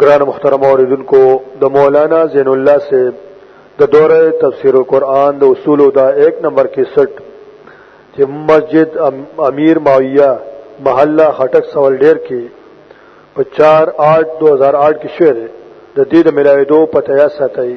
گران مخترم اوریدن کو د مولانا زین الله سے د دوره تفسیر القرآن د اصول دا 1 نمبر کې 60 چې مسجد امیر ماویہ محله خټک سوال ډیر کې په 4 8 2008 کې شوه د دې د ملاویدو پته یا ساتي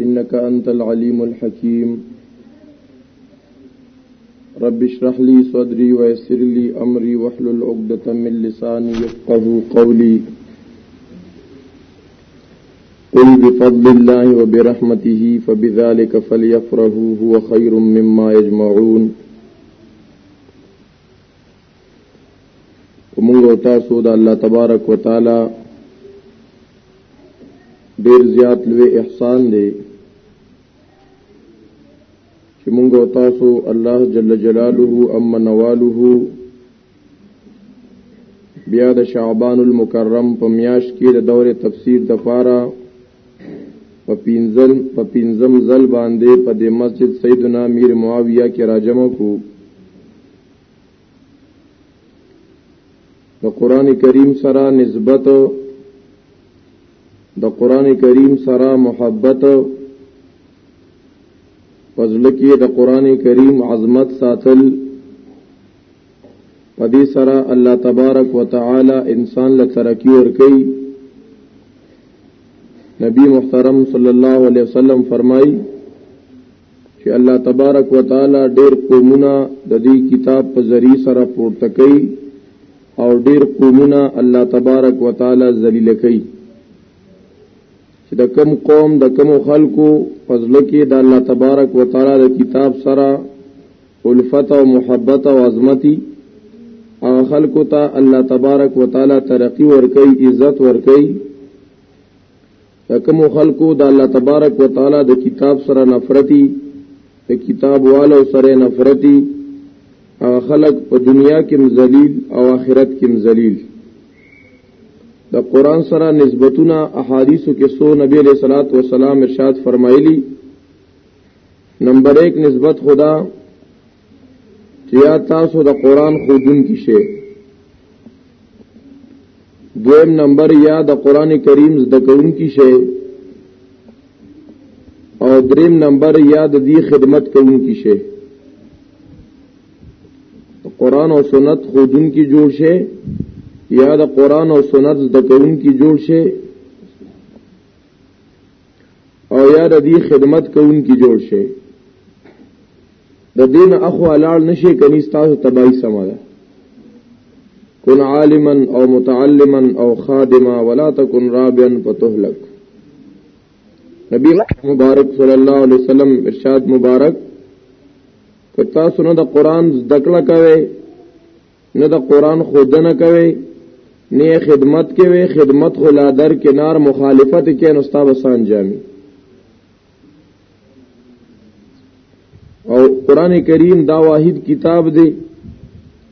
إنك أنت العليم الحكيم رب اشرح لي صدري ويسر لي أمري وحل العقدة من لساني يفقه قولي قل بفضل الله وبرحمته فبذلك فليفره هو خير مما يجمعون کومه او تاسو د الله تبارک وتعالى ډیر زیات لوی احسان دی چې موږ او تاسو الله جل جلاله اما نواله بیا د شعبان المکرم په میاش کې د دور تفسیر د پاره په پینزل په پینزم زل باندې په د مسجد سیدنا میر معاویه کې راجمه کو د قران کریم سره نسبت د قران کریم سره محبت پزل کې د قران کریم عظمت ساتل پدې سره الله تبارک وتعالى انسان له ترقی ور کوي نبی محترم صلی الله علیه وسلم فرمایي چې الله تبارک وتعالى ډېر قومونه د دې کتاب په ذریعہ سره پورته کوي او ډېر قومونه الله تبارک وتعالى ذلیل کوي چې د کم قوم د کم خلکو فضل کې د الله تبارک وتعالى د کتاب سره الفت او محبت او عظمتي او خلکو ته الله تبارک وتعالى ترقی ورکي عزت ورکي کوم خلکو د الله تبارک وتعالى د کتاب سره نفرتي د کتاب والو سره نفرتي او خلک په دنیا کې مذلیل او آخرت کې مذلیل د قران سره نسبتونه احادیثو کې سو نبی علیہ الصلات والسلام ارشاد فرمایلی نمبر 1 نسبت خدا یا تاسو د قران خودون کې شي دویم نمبر یا د قران کریم زده کون کې شي او دریم نمبر یا د دې خدمت کون کې شي قران او سنت خودون کې جوړ شي یا د قران او سنت زده کون کې جوړ شي او یا د دې خدمت کوونکي جوړ شي د دین اخو حلال نشي کني تاسو تباہي سماله کن عالما او متعلما او خادما ولا تكن رابعا فتهلك نبی مبارک صلی الله علیه وسلم ارشاد مبارک کتا سونه د قران ذکر کوي نه د قران خودنه کوي نه خدمت کوي خدمت خو لا در کنار مخالفت کوي نو ستا بسان جامي او قران کریم دا واحد کتاب دی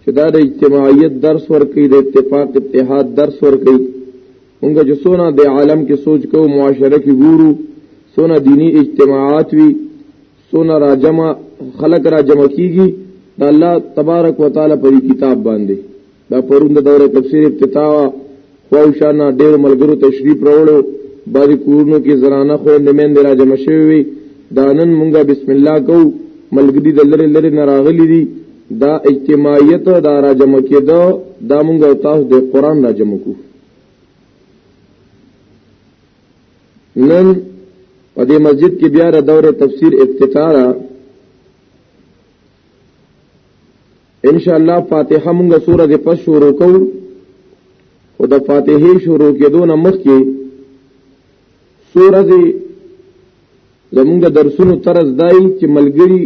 چې دا د اجتماعیت درس ورکړي د اتفاق اتحاد درس ورکړي موږ چې سونه د عالم کې سوچ کوو معاشره کې ګورو سونه دینی اجتماعات وی سونه را جمع خلق را جمع کیږي د الله تبارک وتعالى په کتاب باندې دا پروند دوره تفسیر افتتاح خوښانا ډېر ملګرو تشریف راوړو باندې کورونو کې زنانه خو د مین را جمع شوی وي دانن مونږه بسم الله کو ملګری د لری لری نه راغلی دي دا اجتماعیت دا را جمع کېدو دا مونږه تاسو د قران را جمع کوو نن په دې مسجد کې بیا د دوره تفسیر افتتاح ان شاء الله فاتحه مونږه سوره د پس شروع کوو او د فاتحه شروع کېدو نه مخکې سوره دې زمونږ درسونو طرز دای چې ملګری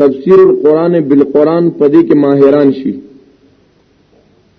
تفسیر القرآن بالقرآن پدې کې ماهران شي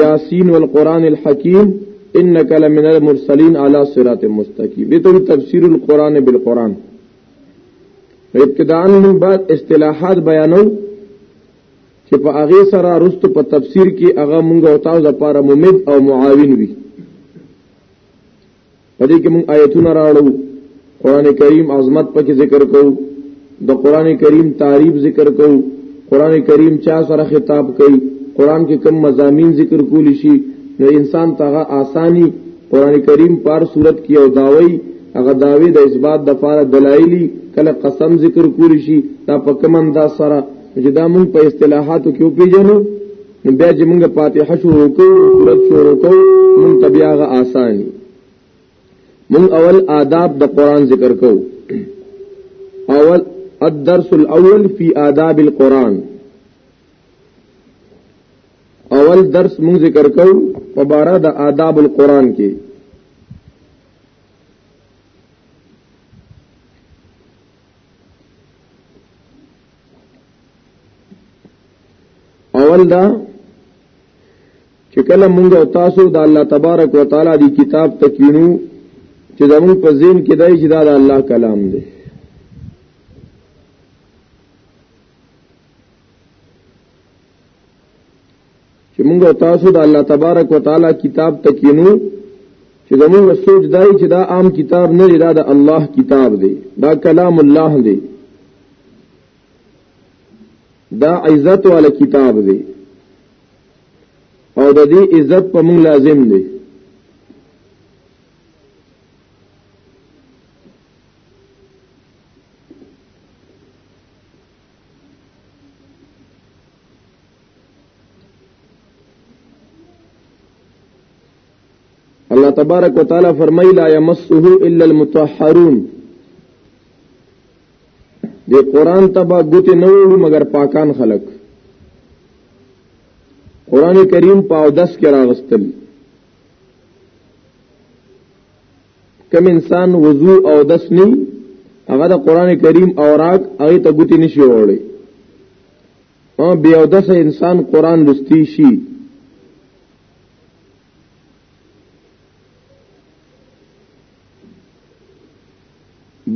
یاسین والقران الحکیم انک لمن المرسلین علی صراط مستقیم دې ته تفسیر القران بالقران ابتداء من بعد اصطلاحات بیانو چې په هغه سره رست په تفسیر کې هغه مونږ او تاسو لپاره ممد او معاون وي په دې کې موږ آیتونه راړو قران کریم عظمت پکې ذکر کوو د قران کریم تعریف ذکر کوو قران کریم چا سره خطاب کوي قران کې کم مزامین ذکر کولی شي نو انسان تاغه آسانی قران کریم پر صورت کې او داوي هغه داوی د اثبات د فاره دلایلی کله قسم ذکر کولی شي دا په کم انداز سره چې دا موږ په اصطلاحاتو کې پیژنو بیا چې موږ فاتحه شروع کوو سورت شروع کوو موږ ته بیا غا آساني موږ اول آداب د قران ذکر کوو اول الدرس الاول فی آداب القرآن اول درس موږ ذکر کوو په بارا د آداب القرآن کې اول دا چې کله مونږ او تاسو د الله تبارک وتعالى دی کتاب تکینو چې زمون په ذهن کې دای چې دا د الله کلام دی چې موږ تاسو د الله تبارک وتعالى کتاب تکینو چې زموږ سوچ دای چې دا عام کتاب نه دی دا د الله کتاب دی دا کلام الله دی دا عزت والا کتاب دی او د دې عزت په موږ لازم دی الله تبارک وتعالى فرمای لا يمسه الا المطهرون دی قران تبا ګوت نه وړو مگر پاکان خلق قران کریم پاو دس کې راغستل کم انسان وضو او دس نه هغه د قران کریم اوراق هغه ته ګوت نشي وړي او بیا د انسان قران لستی شي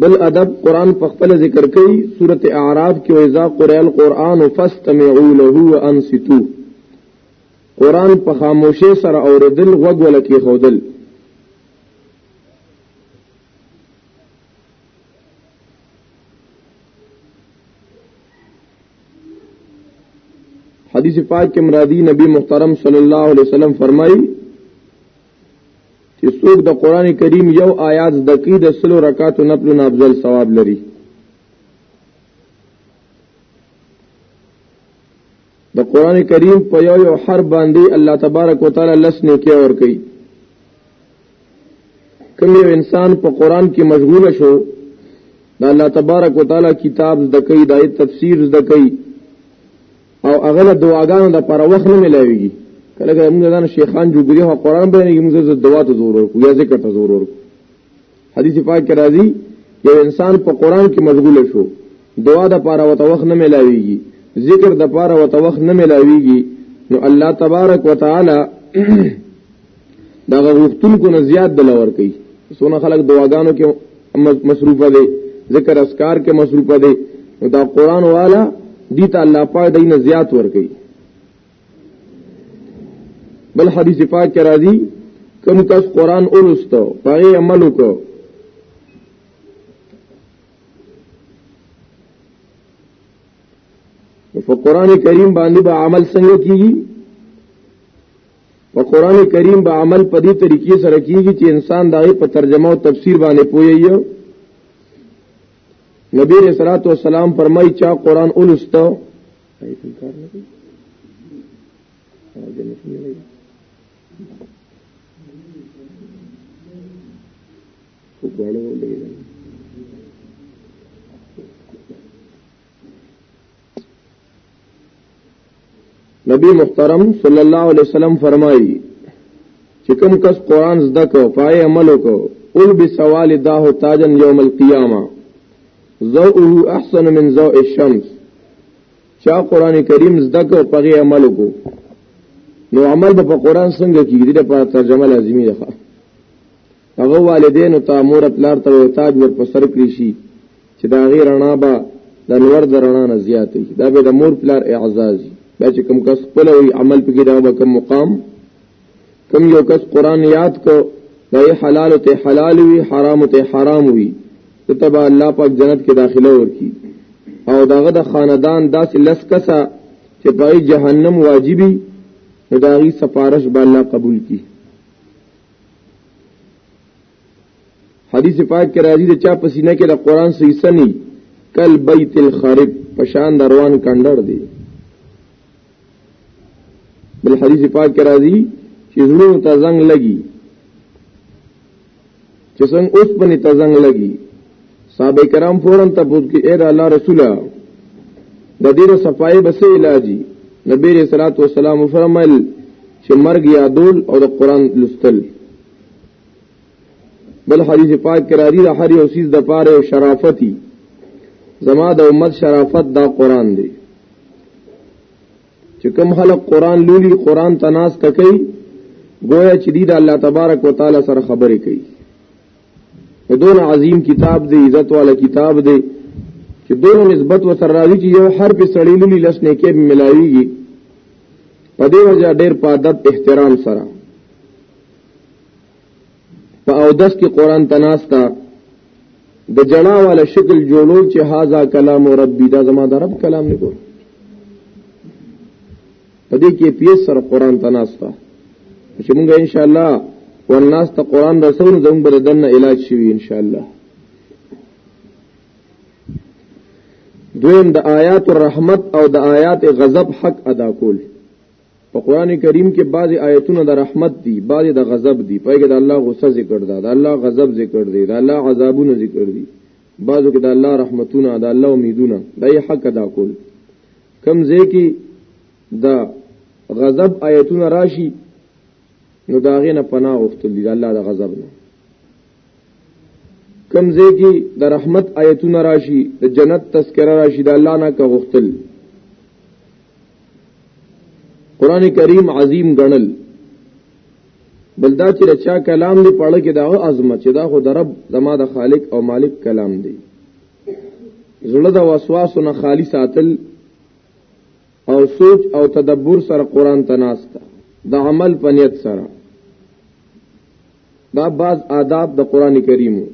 بل ادب قران په خپل ذکر کوي سوره اعراف کې وایذا قرئ القرآن فاستمعوا له وانصتوا قران په خاموشه سره اوریدل غوږ ولکې خودل حدیث پاک کې مرادی نبی محترم صلی الله علیه وسلم فرمایي چې څوک د قران کریم یو آیات د کی د سلو رکعاتو نفل نه افضل ثواب لري د قران کریم په یو یو حرف باندې الله تبارک وتعالى لس نیکه ور کوي کوم یو انسان په قران کې مشغول شو دا الله تبارک وتعالى کتاب زده کوي دای تفسیر زده کوي او هغه د دعاګانو د پر وخت نه ملایوي کله کله موږ ځان شیخان جوړي او قران باندې موږ د دعا ته زور ورکو یا ذکر ته زور ورکو حدیث پاک کې راځي یو انسان په قران کې مشغول شو دعا د پر وخت وخت نه ملایوي ذکر د پر وخت وخت نه ملایوي نو الله تبارک وتعالى دا غوښتونکو نه زیات دل ور کوي سونه خلک دعاګانو کې مصروفه دي ذکر اسکار کې مصروفه دي نو دا قران والا دي ته الله پاک دینه زیات ور کوي بل حدیث پاک کې راځي کوم کس قران اولستو پغه عمل وکړو په قران کریم باندې به عمل څنګه کیږي په قران کریم به عمل په دې طریقې سره کیږي چې انسان دغه په ترجمه او تفسیر باندې پوي یو نبی رسول الله والسلام فرمایي چې قران اولستو کوړو لګیږي نبی محترم صلی الله علیه وسلم فرمایي چې کوم کس قران زده کو پای عمل وکړو اول بسوال داه تاجن یوم القیامه ذوءه احسن من ذوء الشمس چا قران کریم زده کو پغه عمل وکړو نو عمل په قران څنګه کیږي د په ترجمه لازمي ده هغه والدینو ته مور پلار ته وتاج ور په سر کړی شي چې دا غیر رڼا به د نور د رڼا نه زیات شي دا به د مور پلار اعزاز دا چې کوم کس خپل وي عمل پکې دا به کوم مقام کوم یو کس قران یاد کو دا حلال ته حلال وي حرام ته حرام وي تتبع الله پاک جنت کې داخله ورکی او داغه د خاندان داس لس کسا چې پای جهنم واجبي نو داغي سفارش به الله قبول کړي حدیث پاک کې راځي چې چا په سینه کې د قران سیسنی کل بیت الخرب پشان دروان کندر دی بل حدیث پاک کې راځي چې زړونو ته زنګ لګي چې څنګه اوس پني ته زنګ لګي صحابه کرام فورن تپوس کې اے الله رسوله د دې د صفای بسې علاجي نبی رسول الله والسلام فرمایل چې مرګ یادول او د قران لوستل بل حدیث پاک کې راځي د هر یو سیز د پاره او شرافتي زما د امت شرافت دا قران دی چې کوم خلک قران لولي قران تناس تکي گویا چې دی د الله تبارک وتعالى سره خبرې کوي دون عظیم کتاب دی عزت والا کتاب دی چې دون نسبت و سر راځي چې یو حرف سړی لولي لس نه کې ملایويږي په دې وجه ډېر په ادب احترام سره په او دس کې قران تناستا د جنا والا شکل جوړول چې هاذا کلام ربي دا زما د رب کلام نه ګور په دې کې پیس سره قران ته ناستا چې موږ ان شاء الله والناس ته قران رسول زموږ بر دنه علاج شي ان شاء الله دویم د آیات الرحمت او د آیات غضب حق ادا کول په قران کریم کې بعضی آیتونه د رحمت دي بعضی د غضب دي په کې د الله غصه ذکر ده د الله غضب ذکر دي د الله عذابونه ذکر دي بعضو کې د الله رحمتونه د الله امیدونه د حق ادا کول کم ځای کې د غضب آیتونه راشي نو دا غي نه پناه غوښتل دي الله د غضب نه کم ځای کې د رحمت آیتونه راشي د جنت تذکرہ راشي د الله نه کا غوښتل قران کریم عظیم غنل بلدا چې رچا کلام دی پړه کې دا عظمت چې دا خو د رب زما د خالق او مالک کلام دی زړه د وسواسو نه خالی ساتل او سوچ او تدبر سره قران ته ناستا د عمل په نیت سره دا بعض آداب د قران کریمو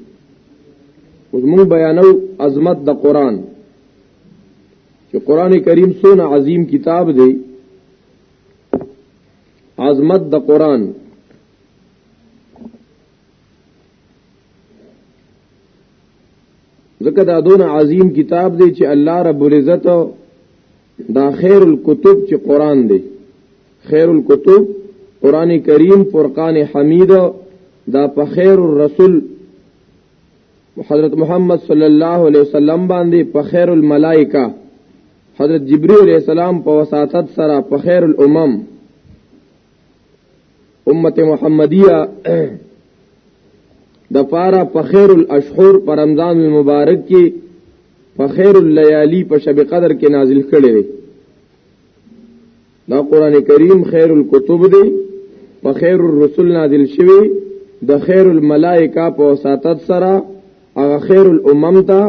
اوس موږ بیانو عظمت د قران چې قران کریم سونه عظیم کتاب دی عظمت د قران ځکه دا دون عظیم کتاب دی چې الله رب العزت دا خیر الکتب چې قران دی خیر الکتب قران کریم فرقان حمید دا په خیر الرسول حضرت محمد صلی الله علیه وسلم باندې په خیر الملائکه حضرت جبرئیل علیہ السلام په وساطت سره په خیر الامم امت محمدیه د پارا په خیر الاشهر پر رمضان المبارک کې په خیر الليالي په شب قدر کې نازل کړي دي دا قران کریم خیر الكتب دی په خیر الرسل نازل شوی د خیر الملائکه په وساطت سره هغه خیر الامم ته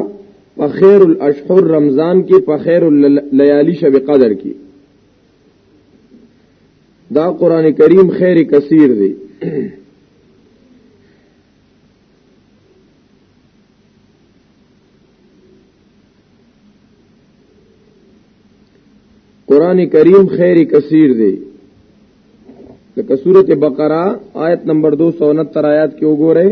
په خیر الاشهر رمضان کې په خیر الليالي شب قدر کې دا قران کریم خیر کثیر دی قران کریم خیر کثیر دی لکه سورته بقره آیت نمبر 269 آیات کې وګورئ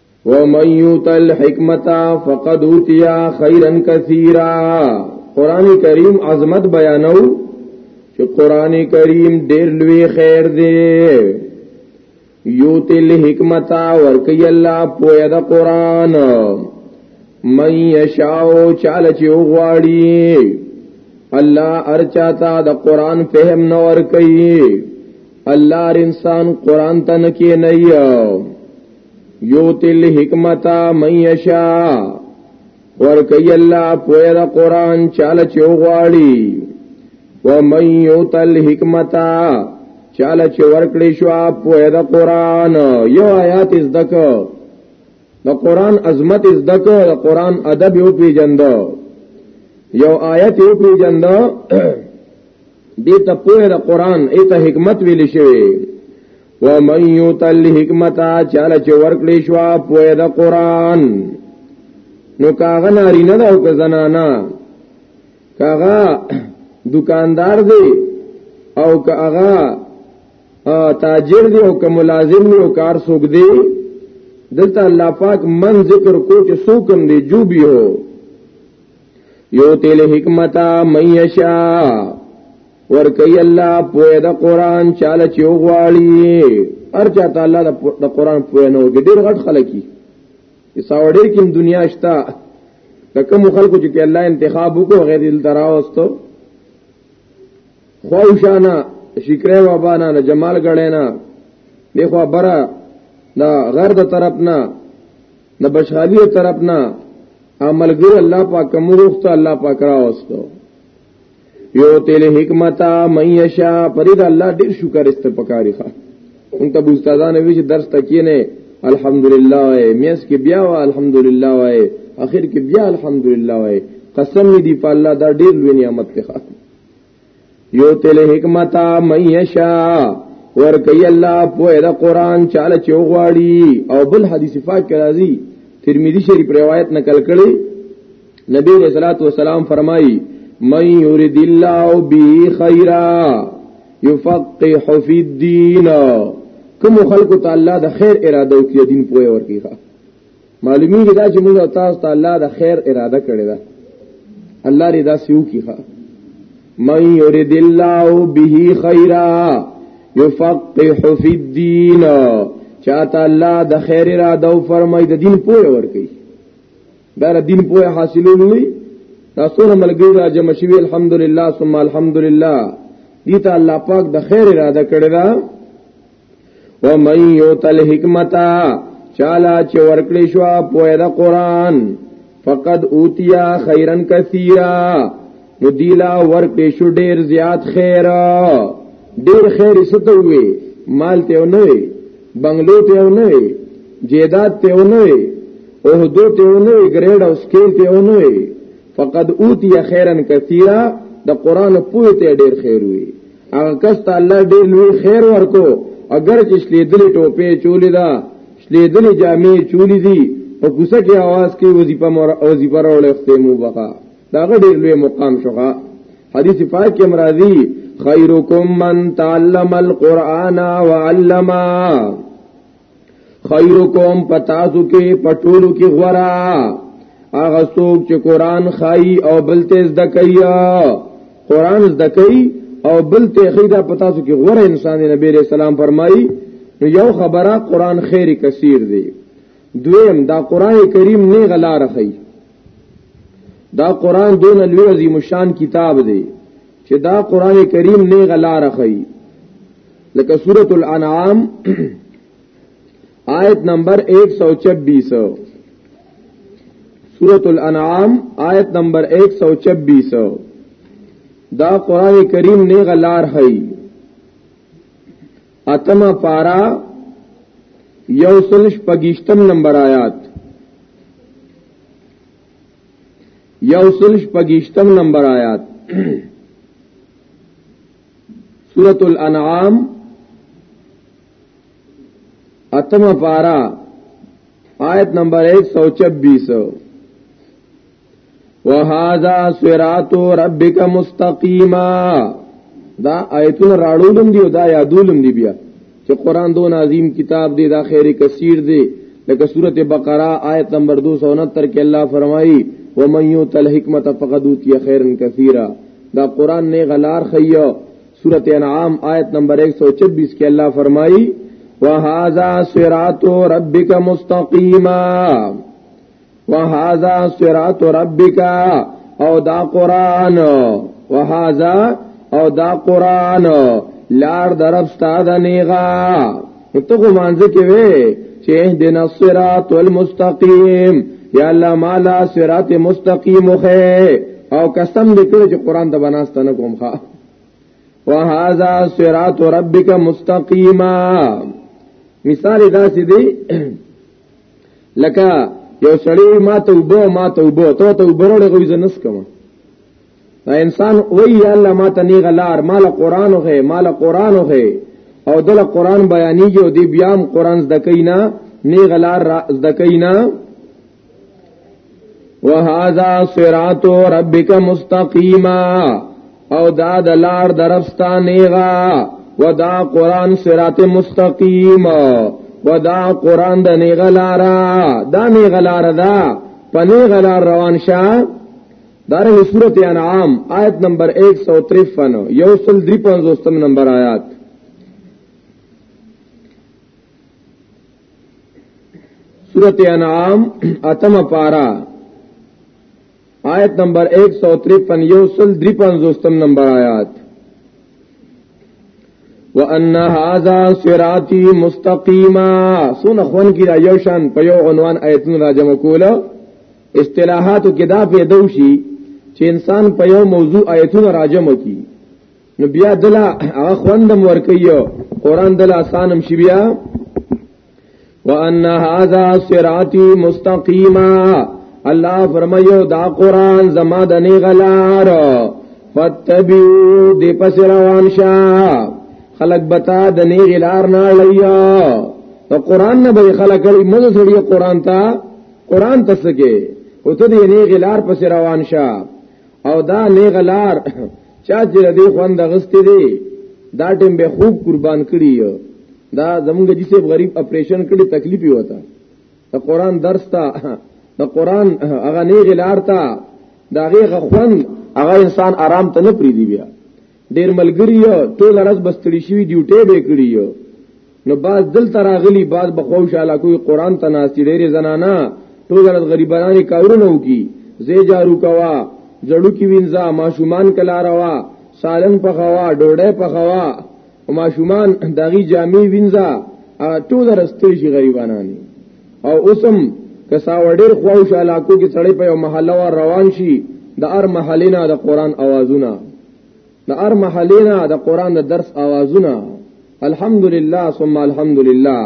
ومن یوت الحکمت فقد اوتیا خیرا کثیرا قران کریم عظمت بیانو چې قران کریم ډیر لوی خیر دی یوت الحکمت ورکی الله پویا د قران من یشاو چاله چې وغواړي الله ارچاتا د قران فهم نور کوي الله انسان قران ته نه کې نه یو یوتی الحکمت من یشاء ور کوي الله پوهه د قران چاله چوغواړي و من یوت الحکمت چاله چې ورکړې شو پوهه د قران یو آیات زده کو د قران عظمت زده کو د قران ادب یو پیجند یو آیت یو پیجند دې ته پوهه د قران ایت حکمت ویل شوی ومن یوت الحکمت چاله چې ورکړې شو په د قران نو کاغه ناری نه او که زنانا کاغه دکاندار دی او که هغه تاجر دی او که ملازم دی او کار سوګ دی دلته الله پاک من ذکر کو چې سوکم دی جو به یو تل حکمت مې شاء ورکی الله پوی د قران چاله چې وغواړي ارجا تعالی د قران پوی نه وګ ډیر غټ خلکی یساوړې کې دنیا شتا لکه مو خلکو چې الله انتخاب وکړو غیر دل تراوستو خوښانا شکرې و بانا نه جمال غړینا دیخوا برا دا غر د طرف نه د بشغالی طرف نه عملګر الله پاک مروخته الله پاک راوستو یو تل حکمت من یشا فرید الله ډیر شکر است پکاري ښه ان ته استادانه وی چې درس تکې نه الحمدلله وای میس کې بیا وا الحمدلله وای اخر کې بیا الحمدلله وای قسم دی په الله دا ډیر لوی نعمت دی ښه یو تل حکمت من یشا ور کوي الله په دا قران چاله چوغواړي او بل حدیث پاک راځي ترمذی شریف روایت نقل کړي نبی علیہ الصلوۃ والسلام فرمایي من یرید الله به خیرا یفقه فی الدین کوم خلق ته الله د خیر اراده او کې دین پوهه ورکیږي معلومی دا چې موږ تاسو ته الله د خیر اراده کړی ده الله رضا سیو کیخه من یرید الله به خیرا یفقه فی الدین چاته الله د خیر اراده او فرمای د دین پوهه ورکیږي دا دین په حاصلولوي تاسو نه ملګری را جمع شوی الحمدلله ثم الحمدلله دي ته الله پاک د خیر اراده کړی دا و من یوتل حکمتا چالا چې ورکړې شو په قرآن فقد اوتیا خیرن کثیرا نو دیلا ور پیشو ډیر زیات خیر ډیر خیر ستو وی مال ته نه وی بنگلو ته نه وی جیدات ته نه وی اوهدو ته نه وی ګریډ او سکیل ته نه وی فقد اوتی خیرن کثیرا د قران په ته ډیر خیر وی هغه کس ته الله ډیر لوی خیر ورکو اگر چې شلیدلې ټوپې چولې دا شلیدلې جامې چولې دي په کوڅه کې आवाज کې وظیفه مور وظیفه راولې خته مو بقا دا غډې لوی مقام شوغه حدیث پاک کې مرادي خیرکم من تعلم القرآن وعلما خیرکم پتاسو کې پټولو کې غورا هغه څوک چې قرآن خای او بل تیز دکیا قرآن زدکای او بل ته خیدا پتاسو کې غوره انسان نبی رسول سلام فرمایي نو یو خبره قران خیر کثیر دی دویم دا قران کریم نه غلا رخی دا قران دون لوی عظیم شان کتاب دی چې دا قران کریم نه غلار خي لکه سورۃ الانعام آیت نمبر 126 سورۃ الانعام آیت نمبر 126 دا قران کریم نه غلار خي اتما پارا یو سلش پگیشتم نمبر آیات یو سلش پگیشتم نمبر آیات سورت الانعام اتما پارا آیت نمبر ایک سو چبیس وهذا صراط ربک مستقیما دا آیتون راړولم دی دا یادولم دی بیا چې قران دون عظیم کتاب دی دا خیر کثیر دی لکه سورت بقرہ آیت نمبر 269 کې الله فرمایي ومن یوت الحکمت فقد اوتی خیرا کثیرا دا قران نه غلار خیو سورت انعام آیت نمبر 126 کې الله فرمایي وهذا صراط ربک مستقیما وهذا صراط ربک او دا قران وهذا او دا قران لار درب استاد نیغا ته کو مانځ کې وې چې دین الصراط المستقیم یا الله مالا صراط مستقیم خو او قسم دې کړ چې قران ته بناستنه کوم ښا وهذا صراط ربک مستقیما مثال دا سې دی لکه یو سړی ما ته وبو ما ته وبو ته ته وبرړې غوې زنس کوم دا انسان وای یا الله ما ته نه غلار مال قران او هه مال قران او هه او دل قران بیانېږي او دی بیام قران زده کینا نه غلار زده کینا وهذا صراط ربک مستقیما او دا د لار درفستا نیغا ودا قران صراط مستقیم ودا قران د نیغا لارا دا نیغا لارا دا پنی غلار روان شا داره سورت انعام آیت نمبر 153 یوصل 350 نمبر آیات سورت انعام اتم پارا آیت نمبر 153 یوسل 350 نمبر آیات وان هذا صراطي مستقيما سن خوان کی را یو شان په یو عنوان آیتون را جمع کوله اصطلاحات کې دا پیدا شي چې انسان په یو موضوع آیتون را جمع کی نو بیا دلا هغه خوندم ورکیو قران دلا آسانم شي بیا وان هذا صراطي مستقيما الله فرمایو دا قران زما د نه غلار فتبعو دی پس روان شا خلق بتا د نه غلار نه لیا ته قران نه به خلق کړي موږ سړي قران ته قران تسکه او ته دې نه غلار پس روان شا او دا نیغلار چا چې دې خوند غستې دی دا ټیم به خوب قربان کړی دا زمونږ جسه غریب اپریشن کړي تکلیف یو تا دا قران درس تا دا قران هغه نیغلار تا دا غي غخوند هغه انسان آرام ته نه پریدي بیا ډیر ملګری یو ټول ورځ بستړي شوی ډیوټي به کړی یو نو باز دل تراغلی باز بخو شاله کوئی قران ته ناس ډیره زنانا ټول ورځ غریبانه کارونه وکي زی جارو کوا جړو کی وینځه ماشومان کلا روا سالن په خوا ډوډۍ په خوا او ماشومان دغی جامې وینځه ټول ورځ تل شي غریبانه او اوسم کسا وړیر خو شاله کو کې سړی په یو محله روان شي د ار محلینا د قران اوازونه د ار محلینا د قران د درس اوازونه الحمدلله ثم الحمدلله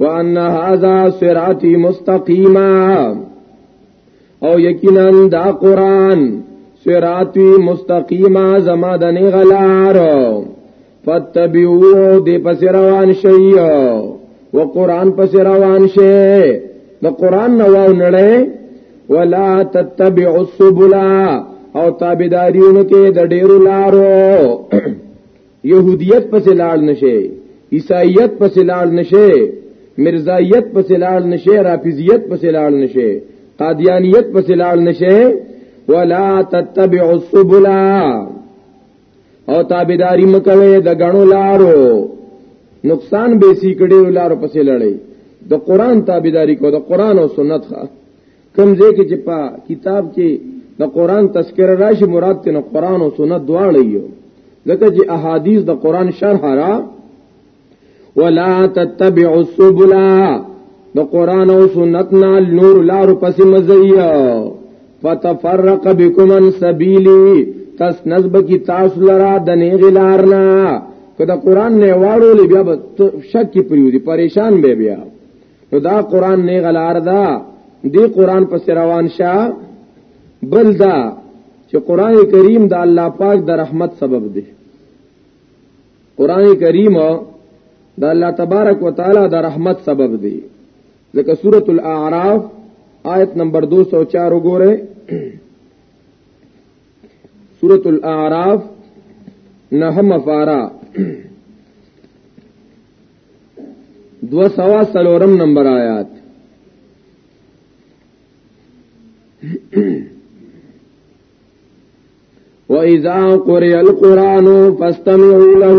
وان هذا صراطي مستقيما او یقینا دا قران صراطي مستقيما زما د نه غلار فتبعوه دی پس روان شئی و قرآن پس روان شئی د قرآن نواو نڑے ولا تتبعوا السبلا او تابیداریونو کې د ډیرو لارو يهوديت پس لاړ نشي عیسایت پس لاړ نشي مرزایت پس لاړ نشي رافضیت پس لاړ نشي قادیانیت پس لاړ نشي ولا تتبعوا السبلا او تابعداري مکوي د غنو لارو نقصان به سي کړي لارو پسې لړې د قران تابعداري کو د قران او سنت ښه کوم ځای کې چې په کتاب کې د قران تذکر راشي مراد ته نو قران او سنت دواړه یو ځکه چې احادیث د قران شرح را ولا تتبع السبل د قران او سنت نه نور لار پس مزیا فتفرق بكم عن سبيلي تس نسب کی تاسو لرا د نه غلارنا کدا قران نه واړو لې بیا شک کی پریودي پریشان به بیا نو دا قران نه غلار دا دی قران پس روان شه بل دا چې قران کریم د الله پاک د رحمت سبب دی قران کریم د الله تبارک وتعالي د رحمت سبب دی ځکه سورۃ الاعراف آیت نمبر 204 وګوره سورۃ الاعراف نهم فارا دو سوا سلورم نمبر آیات وَإِذَا قُرِيَ الْقُرْآنُ فَاسْتَمِعُوا لَهُ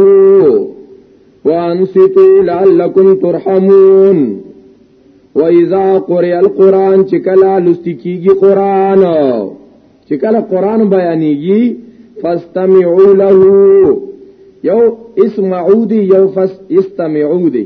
وَأَنْصِتُوا لَعَلَّكُمْ تُرْحَمُونَ وَإِذَا قُرِيَ الْقُرْآنُ چِكَلَا لُسْتِكِيگِ قُرْآنَ چِكَلَا قُرْآنُ بَيَانِيگِ فَاسْتَمِعُوا لَهُ یو اسمعو دی یو فاستمعو دی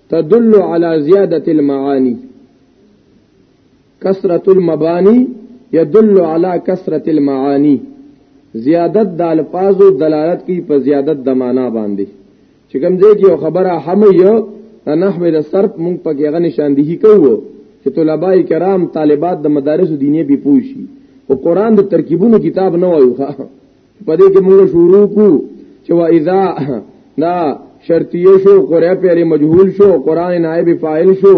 تدل على زيادة المعاني كسرة المباني يدل على كسرة المعاني زیادت د الفاظو دلالت کی په زیادت د معنا باندې چې کوم ځای کې خبره هم یو نحوه د صرف مونږ په کې غني شاندهی کوو چې طلباء کرام طالبات د مدارس دینی به پوښي او قران د ترکیبونو کتاب نه وایو په دې کې موږ شروع کو چې وا اذا دا شرطیه شو قرئ پهری مجهول شو قران نائب فاعل شو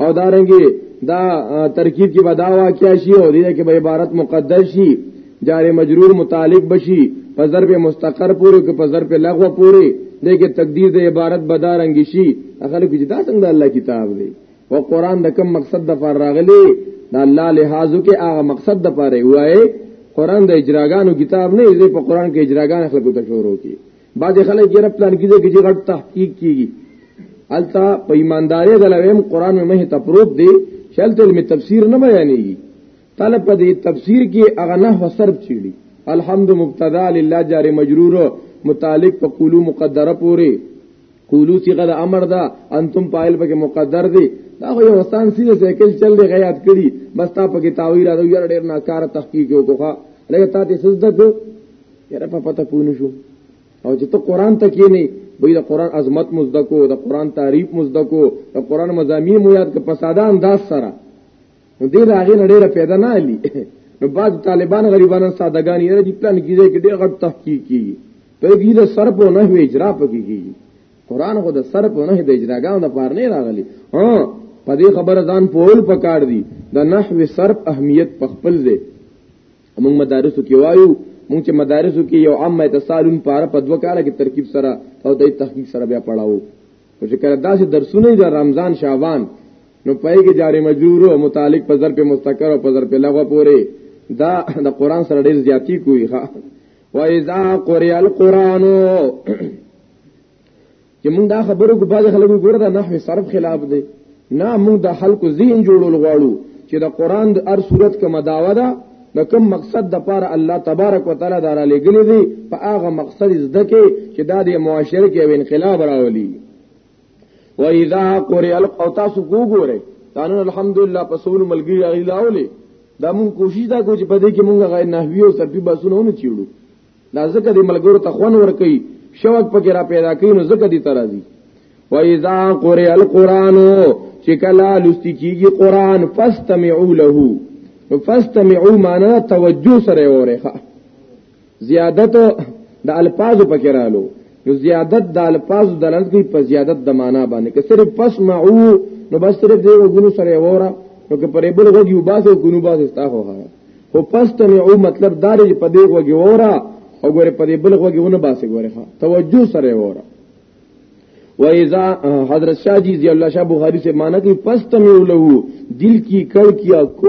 او دارنګي دا ترکیب کې بدا واقع شي او دې کې به عبارت مقدر شي جار مجرور متعلق بشي په ضرب مستقر پورې کې په ضرب لغو پورې دې کې تقدیر د عبارت بدا رنګ شي اخر کې دا څنګه الله کتاب دی و قران د کوم مقصد د فار راغلی د الله لحاظو کې هغه مقصد د پاره وای قران د اجراګانو کتاب نه دی په قران کې اجراګان خلکو ته شروع کی بعض خلک یې رب پلان کیږي چې غټ تحقیق کیږي التا په ایمانداري د لویم قران مې مه تپروت دی شلت علم تفسیر نه بیانېږي طلب په دې تفسیر کې هغه نه وسرب چیړي الحمد مبتدا لله جار مجرور متعلق په قولو مقدره پوره قولو صيغه د امر ده انتم فاعل پکې مقدر دي دا خو یو انسان سیده سیکل چل دی غیات کړي بس تا پکې تاویر راځو یار ډیر ناکاره تحقیق وکړه لکه تا ته سجده کو یاره په پته پوه نشو او چې ته قران ته کې نه وې د قران عظمت مزدکو د قران تعریف مزدکو د قران مزامین مو یاد ک په ساده انداز سره نو دې راغې نه ډېر پیدا نه علي نو بعض طالبان غریبان سادهګان یې دې پلان کیږي کې ډېر غټ تحقیق کیږي په دې د سر په نه وی اجرا پکې کیږي قران خو د سر په نه د اجراګانو د پار نه راغلي ها په دې خبره ځان پول پکار دي د نحوی صرف اهمیت په خپل ځای موږ مدارسو کې وایو موږ چې مدارسو کې یو عامه اتصالون پاره په دوه کاله کې ترکیب سره او د تحقیق سره بیا پڑھاو چې کله داسې درسونه د رمضان شعبان نو پای کې جاری مجرور او متعلق په ظرف مستقر او په ظرف لغو پورې دا د قران سره ډیر زیاتی کوي ها و اذا قرئ القران چې موږ دا خبرو کو باز خلکو ګوره دا نحوی صرف خلاف دی نه موږ د خلکو ذهن جوړول غواړو چې د قران د هر صورت کومه داوا ده د کوم مقصد د پاره الله تبارک وتعالى دارا لګلې دي په هغه مقصد زده کې چې دا د معاشره کې انقلاب راولي و اذا قرئ او تاسو وګوره قانون الحمدلله په سونو ملګری راغلی لاولې دا مون کوشش دا کو چې په دې کې مونږه غیر نحوی او صرفي باسونه ونه چیړو دا ځکه دې ملګرو ته خون ور کوي شوق پکې را پیدا کوي نو ځکه دې ترازی و اذا قرئ القران چې کله لستی کیږي قران فاستمعوا له فاستمعوا معنا توجه سره اورئ زیادت د الفاظو پکې رالو نو زیادت د الفاظ دلالت کوي په زیادت د معنا باندې که صرف پس معو نو بس صرف دی وګونو سره وره نو که پرې بل وګي وباسو ګونو باسو تا هو هغه خو پس ته معو مطلب دار چې په دې وګي وره او ګوره په دې بل وګي ونه باسي ګوره توجه سره وره و اذا حضرت شاہ جی ضی اللہ شاہ بخاری سے مانا کہ پس تمیو لہو دل کی کڑ کیا کو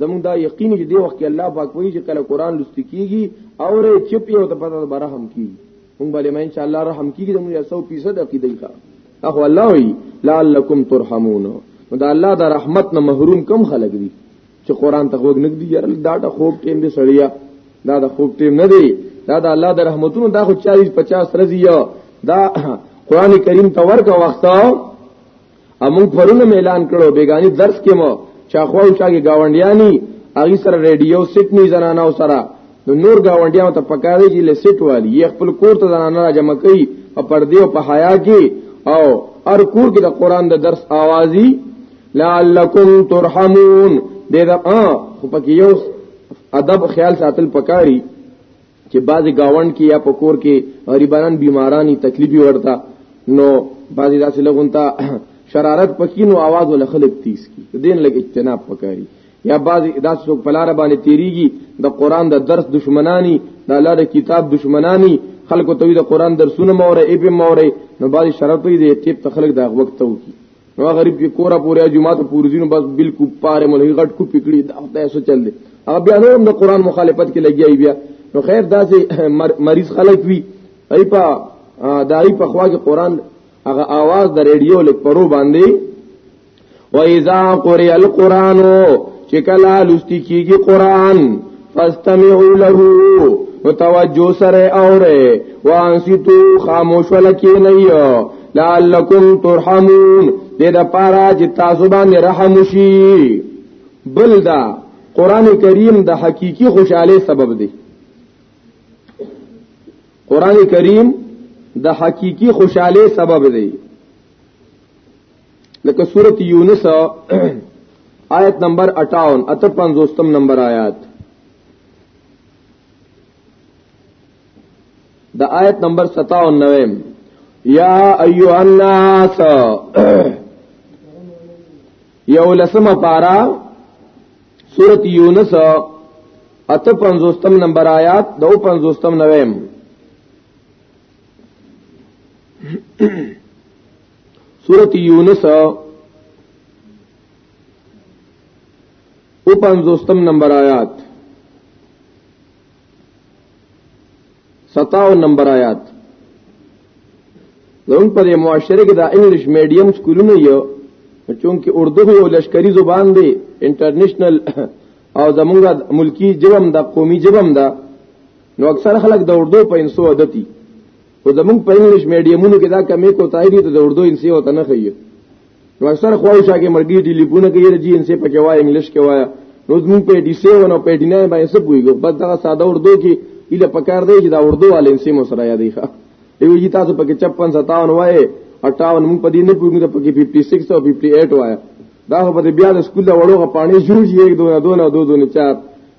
زموږ دا یقین چې دی وخت کې الله پاک وایي چې کله قران لوست کیږي او ری چپ یو ته پته به رحم کیږي موږ باندې ما ان شاء الله رحم کیږي زموږ 100% عقیده ښه اخو الله وایي لعلکم ترحمون دا الله دا رحمت نه محروم کم خلق دي چې قران ته وګ نګ دي یار دا د خوب ټیم دی سړیا دا د خوب ټیم نه دی دا د الله د رحمتونو دا خو 40 50 رضی دا قران کریم ته ورکه وخت امون پرونه اعلان کړو بیگانی درس کې مو چا خو او چاګي گاونډیانی اغي سره ریډیو سیټ نه زنانه او سره نو نور گاونډیانو ته پکاره چې لسیټ والی یې خپل کور ته زنانه را جمع کوي په پردې او په حیا کې او ار کور کې د قران د درس اوازي لعلکم ترحمون دې دا خو پکې یو ادب خیال ساتل پکاري چې بعضی گاوند کې یا پکور کې غریبانان بیمارانی تکلیفي ورته نو بعضی داسې لګونتا شرارت پکینو आवाज ول خلق تیز کی دین لګ اجتناب پکاري یا بعضی داسې څوک پلار باندې تیریږي د قران د درس دشمنانی د الله د کتاب دشمنانی خلکو ته د قران درسونه موره ایبه موره نو بعضی شرط دی ټیپ تخلق د وخت ته وکی نو غریب کې کورا پورې جمعه ته پورې دینو بس بالکل پاره ملګری غټ کو پکړي دا خدای سو چل دي هغه بیا نور د قران مخالفت کې لګیای بیا نو خیر دا سي مریض خلک وی ای په دای په خوا کې قران هغه आवाज د ریډیو لیک پرو باندې و اذا قرئ القران چې کله لستی کیږي قران فاستمعوا له نو توجه سره اوره وانسیتو خاموش ولکی نه لعلکم ترحمون دې د پاره چې تاسو باندې رحم وشي بل دا قران کریم د حقيقي خوشاله سبب دی قران کریم د حقيقي خوشاله سبب دی لکه سورت یونس آیت نمبر 58 اته پنځوستم نمبر آیات د آیت نمبر 97 یا ایها الناس یو لسم پارا سورت یونس اته پنځوستم نمبر آیات د او پنځوستم نویم سورت یونس او پنځوستم نمبر آیات ستاو نمبر آیات زمون په معاشره کې دا انګلیش میډیم سکولونه یو چونکه اردو یو لشکري زبان دی انټرنیشنل او زمونږ ملکی جبم دا قومي جبم دا نو اکثر خلک د اردو په انسو عادتي او زمونږ په انګلیش میډیمونو کې دا کمی کوتاهی دي ته د اردو انسی وته نه خي نو اکثر خواوشا کې مرګي دي لیپونه کې جی انسی په کې وای انګلیش کې وای نو زمونږ په ډي سی ونه په ډي نه باندې څه پويګو بس دا ساده اردو کې اله پکار دی چې دا اردو ول انسی مو سره یادې ښه ایو جی تاسو په کې 56 57 وای 58 مونږ په دې نه پويګو ته په کې 56 او 58 وای دا په بیا د سکول وړوغه پانی جوړ یې دوه دوه دوه دوه چار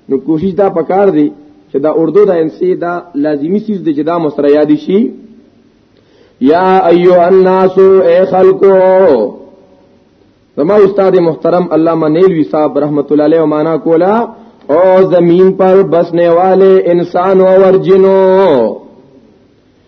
نو کوشش دا پکار دی چې دا اردو دا ان سي دا لازمی چیز دی چې دا مسترا یاد شي یا ایو الناس اے خلقو زما استاد محترم علامہ نیلوی صاحب رحمت الله علیه معنا کولا او زمین پر بسنے والے انسان اور جنوں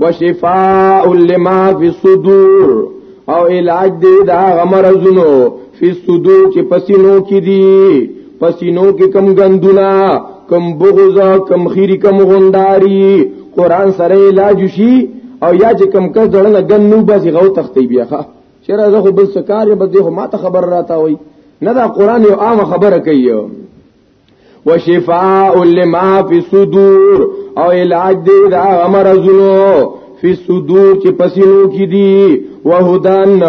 وشفاء لما فی الصدور او علاج دی دا غمرزونو فی الصدور چې پسینو کې دی پسینو کې کم غندونه کم بغض کم خیری کم غنداری قران سره علاج شي او یا چې کم کس دړنه غنو بس غو تختی بیا ښه چیرې زه خو بل سکار به دې خو ماته خبر راته وای نه دا قران یو عام خبره کوي وشفاء لما فی الصدور او علاج دی دا مرزونو فی الصدور چې پسینو کې دی وهدان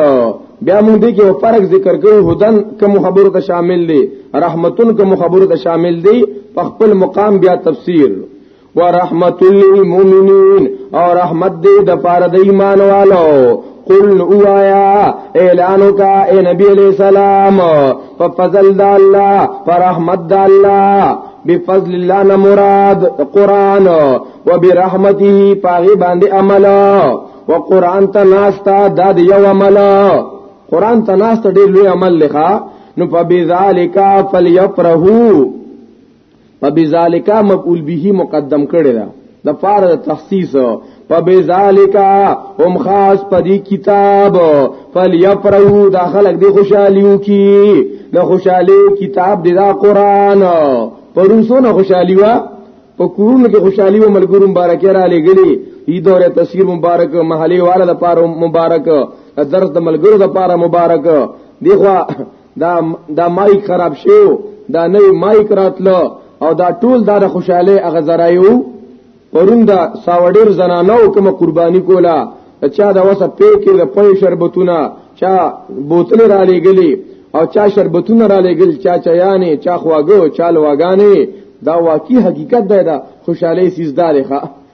بیا موږ دې کې فرق ذکر کوو هدن کوم خبرو ته شامل دي رحمتون کوم خبرو ته شامل دي په خپل مقام بیا تفسیر ورحمت للمؤمنین او رحمت دې د پاره د ایمان والو قل اوایا اعلانو کا اے نبی علیہ السلام په فضل د الله پر رحمت د الله بفضل الله نه مراد قران و برحمته پاغي باندې عمل و قران ته ناستا د یو عمل قران ته ناستا ډیر لوی عمل لخوا نو په بذالک فلیفرحو فبذالک مفعول به مقدم کړی دا د فار تخصیص فبذالک هم خاص پدی کتاب فلیفرحوا دا خلق دی خوشالیو کی د خوشالی کتاب دی دا قران پروسو نه خوشالی وا په کورونو کې خوشالی او ملګرو مبارک را لګلی ای دوره تفسیر مبارک محلی والا د پاره مبارک درس د ملګرو د پاره مبارک دیخوا دا دا مایک خراب شو دا نه مایک راتلو او دا ټول دا د خوشاله هغه زرایو پرون دا ساوډیر زنانو کوم قرباني کولا چا دا وسه پې کې د پې شربتونه چا بوتل را لېګلې او چا شربتونه را لېګل چا چایانې چا خواګو چا لواګانې دا واقعي حقیقت دی دا خوشاله سیزدارې ښه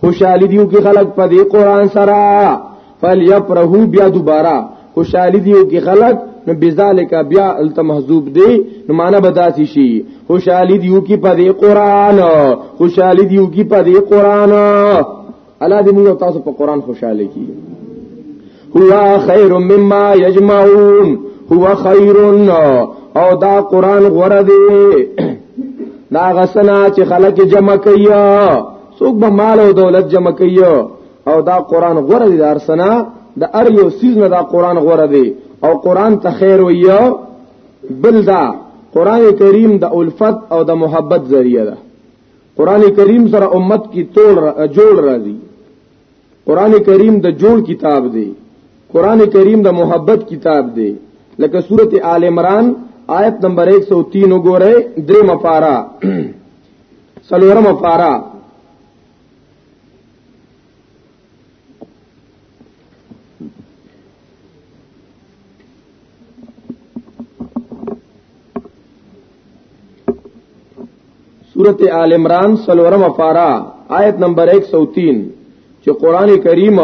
خوشحالی دیو کی خلق پا دی قرآن سرا فلیفرحو بیا دوبارا خوشحالی دیو کی خلق نو بذالک بیا الت محذوب دی نو معنا بداسی شي خوشحالی دیو کی په دې قران خوشحالی دیو کی په دې قران الله دې موږ تاسو په قران خوشاله کی هو خیر مما یجمعون هو خیر او دا قران غره دی دا غسنا چې خلک جمع کوي څوک به مال او دولت جمع کوي او دا قران غوره دي درسنه د ار یو سیز نه دا قران غوره دي او قران ته خیر ویو بل دا قران کریم د الفت او د محبت ذریعہ ده قران کریم سره امت کی تول جوړ راځي قران کریم د جوړ کتاب دی قران کریم د محبت کتاب دی لکه سوره آل عمران آیت نمبر 103 وګورئ درې مپارا سلورم مپارا سورت آل عمران سلورم پارا آیت نمبر 103 چې قران کریم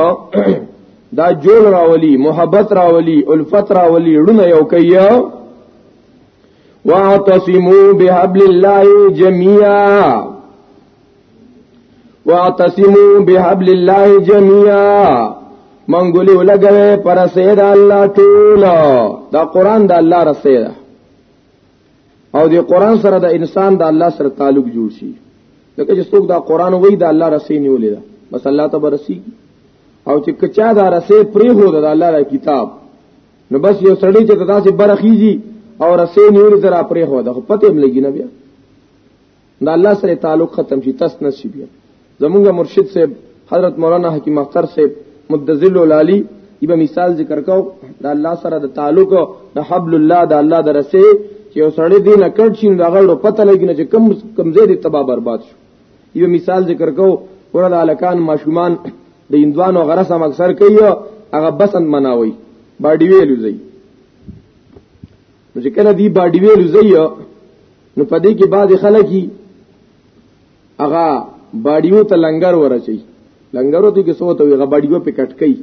دا جوړ راولي محبت راولي الفت راولي ړونه یو کوي واعتصموا بحبل الله جميعا واعتصموا بحبل الله جميعا منګولي ولګوي پر سید الله ټول دا قران د الله رسول او د قران سره د انسان د الله سره تعلق جوړ شي لکه چې څوک دا قران وای دا الله رسې نیولې ده بس الله ته برسي او چې کچا دا رسې پرې هو دا الله دا کتاب نو بس یو سړی چې داسې برخیږي او رسې نیولې تر پرې هو دا پته هم لګی نه بیا دا الله سره تعلق ختم شي تس نصیب زمونږ مرشد صاحب حضرت مولانا حکیم اختر صاحب مدذل العالی یبه مثال ذکر کو دا الله سره د تعلق د حبل الله د الله درسه چې یو سړی دین کړ شي دا غړو پته لګی نه چې کم کمزې دي تبا برباد شو یبه مثال ذکر کو ورته الکان ماشومان د اندوانو غرسه مکسر کوي هغه بسند مناوي باډي ویلو زی نو چې کله دی باډي ویل زی نو پدې کې بعد خلکې هغه باډیو ته لنګر ورچي لنګر ته کې سوته وي هغه باډیو په کټ کوي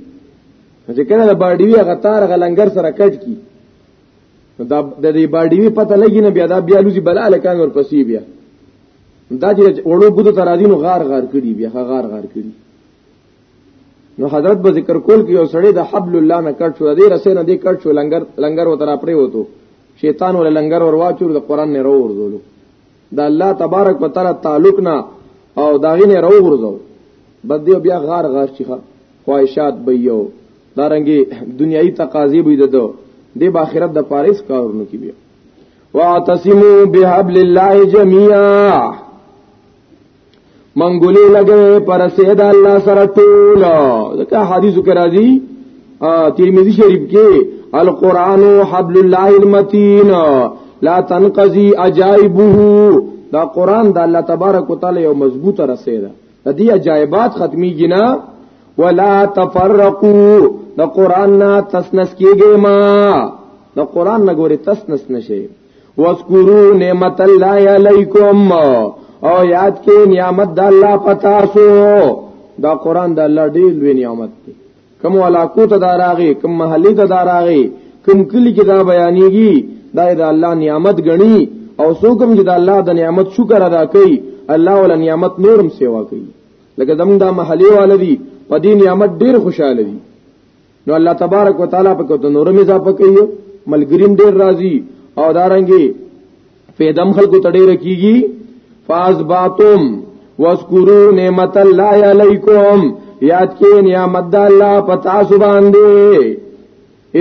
چې کله دا باډیو هغه تار هغه لنګر سره کټ کی دا د دې باډیو پته لګی نه بیا دا بیا لوزي بل الکان ورپسې بیا دا چې وړو بده ترازینو غار غار کړي بیا غار غار کړي نو حضرت به ذکر کول کې یو سړی د حبل الله نه کټ شو دی رسې نه دی کټ شو لنګر لنګر وتر پرې وته شیطان ول لنګر ور واچور د قران نه راور زولو د الله تبارک وتعالى تعلق نه او داغې نه راور زو بد دی بیا غار غار شيخه خواهشات به یو دارنګي دنیایي تقاضي به ددو د باخرت د پاریس کارونو کې بیا واعتصموا بحبل الله جميعا منګولې لګې پر سید الله سره ټول ځکه حدیث کې راځي ترمذی شریف کې القرآن حبل الله المتین لا تنقضي عجائبه دا قرآن د الله تبارک وتعالى یو مضبوطه رسې ده د دې عجایبات ختمي جنا ولا تفرقوا د قرآن نه تسنس کېږي ما د قرآن نه ګوري تسنس نشي واذکروا نعمت الله علیکم او یاد کې نعمت د الله پتا سو دا قران د الله ډېر لوی نعمت دی کوم علاقو ته داراغي کوم محلي ته داراغي کوم کلی کې دا بیانېږي دا د الله نعمت غني او څوکم چې د الله د نعمت شکر ادا کوي الله ول نعمت نورم سیوا کوي لکه زموږ د محلي والدي په دې نعمت ډېر خوشاله دي نو الله تبارک وتعالى په کوته نورم اضافه کوي ملګریم ډیر راضي او دارنګي فیدم خلکو ته ډیر کیږي فاز باتم واسکرو نعمت الله علیکم یاد کې نعمت د الله پتا سبحان دې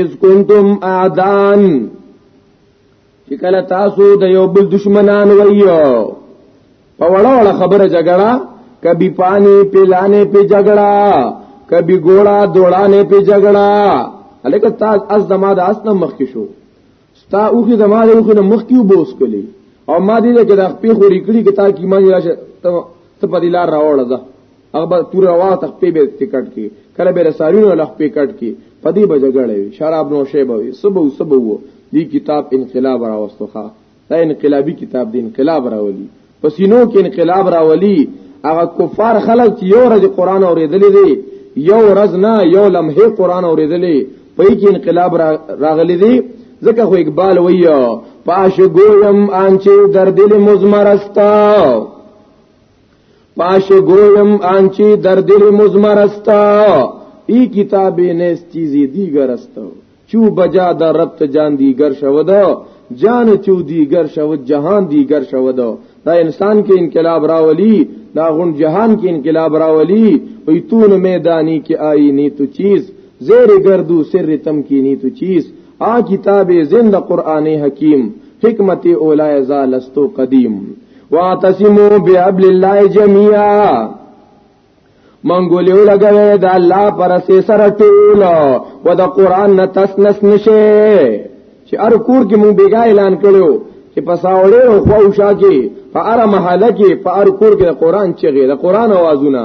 اس کنتم اعدان چې کله تاسو د یو بل دشمنان وایو په وړه وړه خبره جګړه کبي پانی پیلانه په جګړه کبي ګوړه دوړانه په جګړه الکه تاسو از زما د اسنه مخ کې شو ستا اوخي زما له اوخي نه مخ کې وبوس کلی او ما دې کې د خپې خوري کړی کې تا کې ما راشه ته په دې لار راوړل هغه به تور روا تخپې به ټیکټ کې کله به رسالونو لخ په کټ کې پدی به جګړه وي شراب نو شی به وي سبو سبو وو دی کتاب انقلاب راوستوخه دا انقلابی کتاب دی انقلاب راولي پسینو کې انقلاب راولي هغه کفار خلک چې یو ورځ قران اوریدلې دي یو ورځ نه یو لمحه قران اوریدلې په کې انقلاب راغلي دي ځکه خو اقبال ویو پاش گویم آنچه در دل مزمرستا پاش گویم آنچی در دل مزمر استا ای کتاب نیس چیزی دیگر استا چو بجا در ربط جان دیگر شودا جان چو دیگر شود جهان دیگر شودا دا انسان کې انقلاب راولي دا غون جهان کې انقلاب راولي وي تون میدانی کې آئی نی تو چیز زیر گردو سر تم کی نی تو چیز آ کتاب زند قرآن حکیم حکمت اولائے زالستو قدیم واعتصموا بحبل الله جميعا منګولیو لګوي د الله پر سي سره ټول و د قران نه تسنس نشه چې ار کور کې مونږ بیګا اعلان کړو چې په ساوړې او خوښا کې په ار محله کې په ار کور کې د قران چغې د قران اوازونه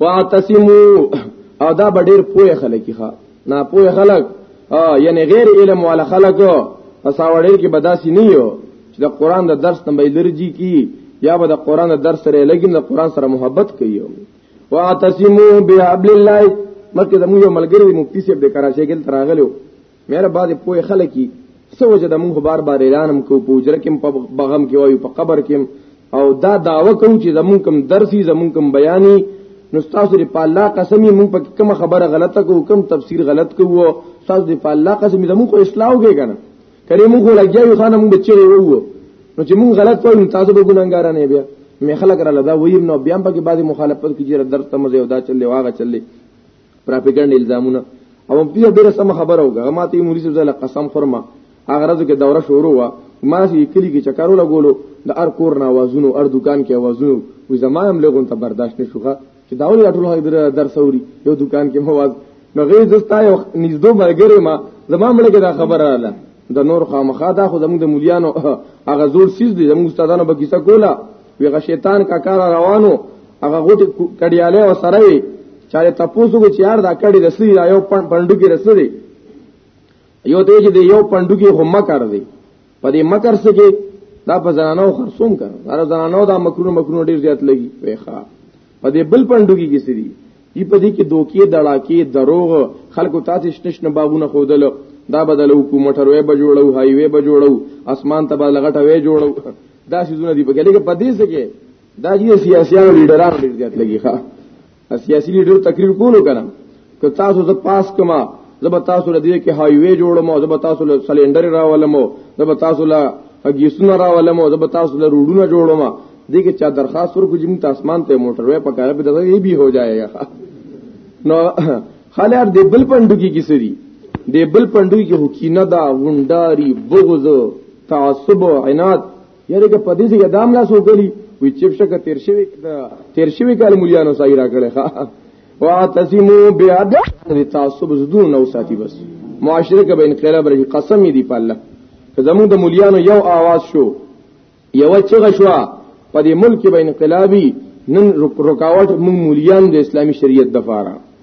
واعتصمو او دا ډیر پوهه خلک ښه نه پوهه خلک یعنی غیر علم والا خلک پساوړی کې بداسي نه یو چې د قران د درس نه بیلرجی کی یا به د قران د درس سره لګین د قران سره محبت کوي واعتصمو بحبل الله مکه زموږ یو ملګری مفتی صاحب د کراچۍ کې تراغلو مېره بعد پوهه خلک کی سوجه د موږ بار بار اعلانم کو پوجر کې په بغم کې وایو په قبر کې او دا داوا کوم چې زمونږ کوم درسي زمونږ کوم بیاني نو تاسو لري په الله قسم مونږ په کوم خبره غلطه کو کوم تفسیر غلط کو تاسو لري په الله قسم زمونږ اصلاح وګی کنه کله مونږ لګیو خان مونږ بچی وو نو چې مونږ غلط وایو تاسو به ګناګار نه بیا مې خلک را لدا ویم نو بیا په کې بعضي مخالفت کیږي درته مزه او دا چلې واغه چلې پراپګند الزامونه او مفتی ډیره سم خبره وکړه ما ته مولوی صاحب قسم خورما هغه ورځ کې دوره شروع وا ما سي کلی کې چکرو لګولو د ار کور نه आवाजونو ار دکان کې आवाजونو وې زمایم لګون ته برداشت نشوخه چې داول ټول هغه در درسوري یو دکان کې مواز نو غي زستا یو نږدې مرګره ما زما مړ کې دا خبره رااله د نور خامخا دا خو زموږ د مليانو هغه زور سیز دي زموږ استادانو به کیسه کوله ویغه شیطان کا کار روانو هغه غټي کډیاله او سره وي چاره تاسو کو چیار دا کډی رسي یو پندو کې رسي یو ته چې یو پندو کې هم کار دی په دې مکر سګي دا په زنانو خرصوم کړ دا زنانو دا مکرو مکرو ډیر زیات لګي ویخه په دې بل پندو کې کیسې دي دی په دې کې دوکې دړاکې دروغ خلکو تاسو شتشن باغونه خودل دا بدل حکومت روي بجوړو هاي وي بجوړو اسمان ته بدل غټه وي جوړو دا سيزونه دی په کې لکه پدې څه کې دا دي سیاسيانو لیډرانو ډېر زیات لګي ښا سیاسي لیډر تقریر کولو کنه که تاسو ته پاس کما زب تاسو لدی کې های وی جوړمو زب تاسو له سلندر راولمو زب تاسو له اګیسونه راولمو زب تاسو له روډونه جوړمو دې کې چا درخواست ورکو چې موږ اسمان ته موټر وې پکاره به دغه یې به هو جایګا نو خالار دې بل پندو کې کیسه دي دې بل پندو کې حکینه دا ونداري بغض تعصب او عناد یاره که په دې ځای دام لا سو غلی وی چپ شکه تیر شوی تیر شوی کال مليانو سای را کړي ښا واعتصموا بعد تعصب زدون نو ساتي بس معاشره کې به انقلاب راشي قسم دی په الله که زموږ د مليانو یو आवाज شو یو چغه شو په دې ملک به انقلابي نن رکاوټ موږ مليان د اسلامي شریعت د فاره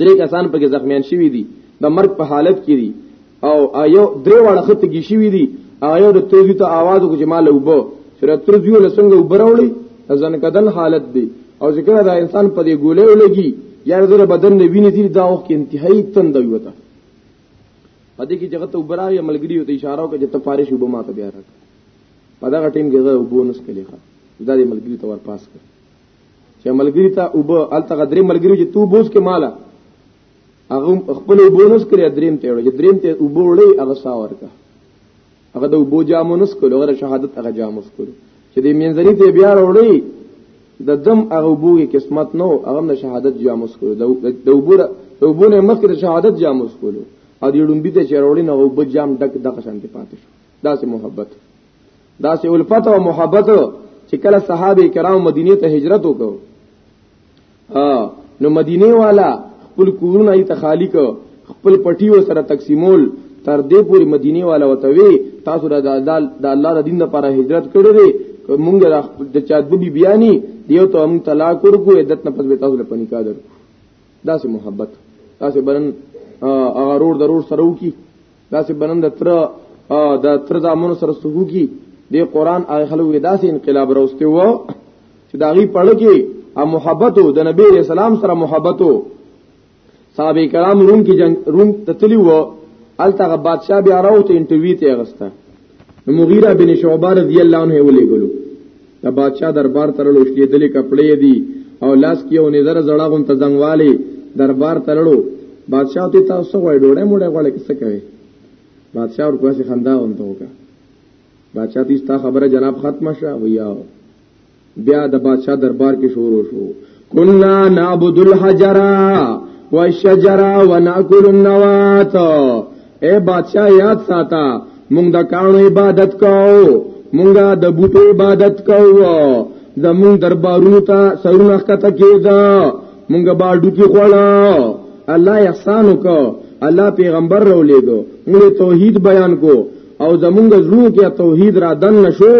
درې کسان پکې زخمیان شوي دي د مرګ په حالت کې دي او یو درې واړه خط کې شوي دي آیا د ترزی ته आवाज کو جمال وبو چې د ترزی له څنګه وبروړي ځن کدن حالت دی او ذکر دا انسان په دې ګولې ولګي یا د بدن نه ویني دي دا وخت انتهایی تند وي وته پدې کې جګته وبراوي عملګری ته اشاره وکړي چې تفارش وبو ما ته بیا راک پدغه ټیم کې زه وبو نس کلیخه دا دې ملګری ته ور پاس کړ چې ملګری ته او به الته غدرې ملګری چې تو بوز کې مالا هغه خپل بونس کړی دریم ته وړي دریم ته او بوړي هغه ساور کا هغه د بو جامونس کولو غره شهادت هغه جاموس کولو چې د منځري ته بیا وړي د دم هغه بوې قسمت نو هغه د شهادت جاموس کولو د وبره د وبونه مخکې د شهادت جاموس کولو او د ډومبي ته چروړي نه او بو جام ډک دغه شانته پاتې شو داسې محبت داسې الفت او محبت چې کله صحابه کرام مدینه ته هجرت وکړو نو مدینه والا خپل کورونه یې تخالی کو خپل پټي و سره تقسیمول تر دې پوری مدینه والا وتوي تاسو را د الله د دین لپاره هجرت کړی دی مونږ را د چا د بی بیانی دیو ته مونږ طلاق ورکو عدت نه پس به تاسو له پنیکا درکو داسې محبت تاسو برن اغرور ضرور سره وکي دا چې بنند تر د تر زامنو سره سګو کی د قران هغه خلک داسې انقلاب راوستي وو چې دا غي پړ کې او محبت د نبی رسول الله سره محبت صحابه کرام روم کې جنگ روم تتلی وو الته بادشاہ بیا راوته انټرویو ته غسته مغیره بن شعبہ رضی الله عنه ولې ګلو د بادشاہ دربار تر لوشکې دلې کپړې دي او لاس کې یو نظر زړه غون ته زنګوالي دربار ترړو بادشاہ ته تاسو غوړې ډوړې موړې غوړې څه کوي بادشاہ ورکو سي خندا اون ته وکا بادشاہ ته ستا خبره جناب ختمه شوه ویاو بیا د بادشاہ دربار کې شروع شو کلا نعبد الحجر والشجر وناكل النوات اے بادشاہ یاد ساته مونږ د کانو عبادت کوو مونږه د بوټو عبادت کوو زمون دربارونو ته سرونه ښکته کېدا مونږه باډو کې خوړا الله احسان وکړ الله پیغمبر رولېګو موږ توحید بیان کو او زمونږ زړه کې توحید را دن نشو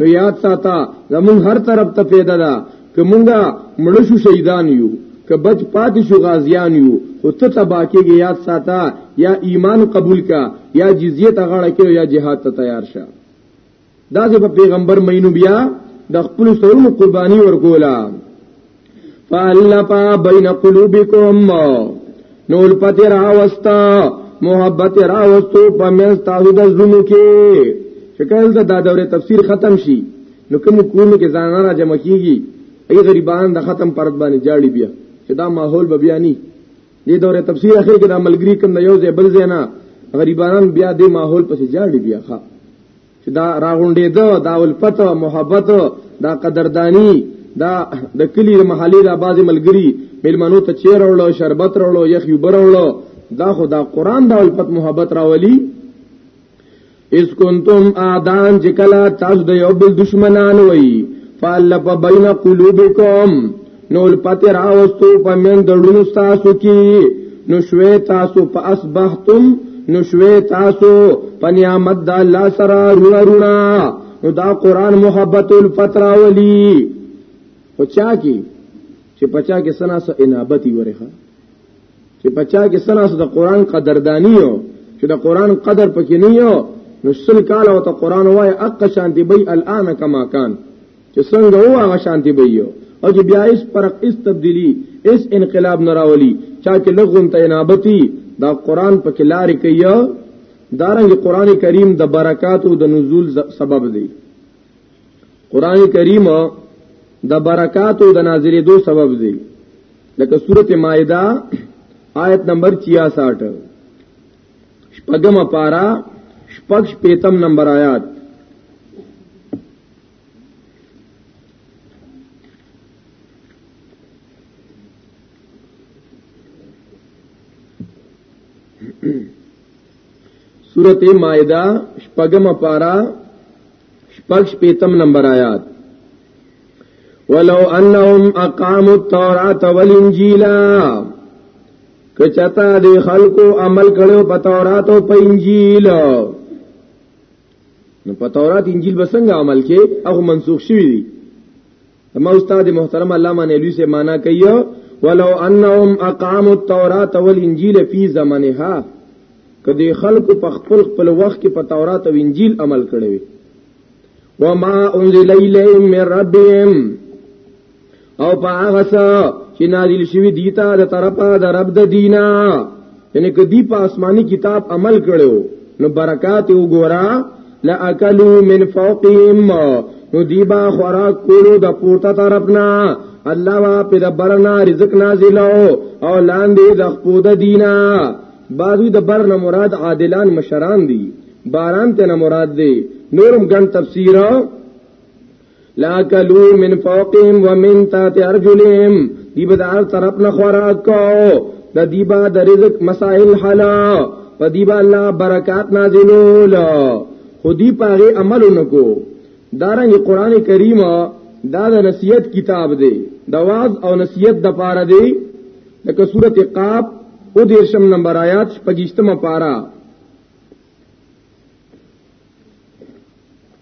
نو یاد ساته زمون هر طرف ته پیدا ده که مونږه مړ شو شهیدان یو که بچ پاتې شو غازیان یو خو ته تبا کېږي یاد ساته یا ایمان قبول کا یا جزیه ته غاړه کې یا جهاد ته تیار شه دا چې په پیغمبر مینو بیا د خپل سرونو قرباني ورکولا فالفا بین قلوبکم نور پتی راوستا محبت راوستو په مې تاسو د زړونو کې شکل دا دورې تفسیر ختم شي نو کوم کورونو کې ځان را جمع کیږي ای غریبان د ختم پرد باندې جاړي بیا چې دا ماحول به بیا نه دې دوره تفسیر اخر کې د عملګری کوم د یو ځای بل ځای نه غریبانان بیا دې ماحول پسې جاړي بیا ښا چې دا راغونډې ده دا ولفت محبت دا قدردانی دا د کلی د محلي د باز ملګری ملمنو ته چیر وړو شربت وړو یخ یو برولو دا خو دا قران دا ولفت محبت راولي اس کنتم آدان چې کلا تاسو د یو بل دشمنان وای فالف بین قلوبکم نو پته راوستو په من دړونو تاسو کې نو شوي تاسو په اصبحتم نو شوي تاسو په نعمت د الله سره رونا رونا نو دا قران محبت الفترا ولی او چا کی چې پچا کې سنا سه انابتی ورخه چې بچا کې سناسو د قران قدردانی یو چې د قران قدر پکې نه یو نو سل کال او ته قران وای اق شانتی بی الان کما کان چې څنګه هو هغه شانتی بی یو او چې بیا اس پر اس تبدیلی اس انقلاب نراولی چا کې لغون ته انابتی دا قران پکې لارې کوي دارنګ قران کریم د برکاتو د نزول سبب دی قران کریم د برکاتو د نازلې دو سبب دی لکه سورته مائده آیت نمبر 66 شپږم پارا شپږ پیتم نمبر آیات سورته مائده شپږم پارا شپږ شپېتم نمبر آیات ولو انهم اقاموا التوراۃ والانجیل کچتا دی خلقو عمل کړو په تورات او په انجیل نو په تورات انجیل بسنګ عمل کې هغه منسوخ شوی دی زما استاد محترم علامه نیلوی سے معنا کوي ولو انهم اقاموا التوراۃ والانجیل فی زمنها کدی خلق په خپل خپل وخت کې په تورات او انجیل عمل کړی وي وما انزل الیهم من ربهم او په هغه څه چې نازل شوی دیتا د طرفه د رب د دینه یعنی که دی په آسمانی کتاب عمل کړو نو برکات وګورا لاکلو من فوقهم نو دی با خوراک کولو د پورته طرفنا الله وا په د برنا رزق نازل او لاندې د خپود دینا بعضی د برنا مراد عادلان مشران دي باران ته نه مراد دی نورم ګن تفسیر لا کلو من فوقهم ومن تحت ارجلهم دی به دار طرف نه خوراک کو د دی با د رزق مسائل حلا په دی با الله برکات نازلول خو دی پاره عمل نکو دارنګ قران کریم دا د نصیحت کتاب دی د واز او نصیحت د پاره دی لکه سورته قاف او دیرشم نمبر آیات پجشتمه پارا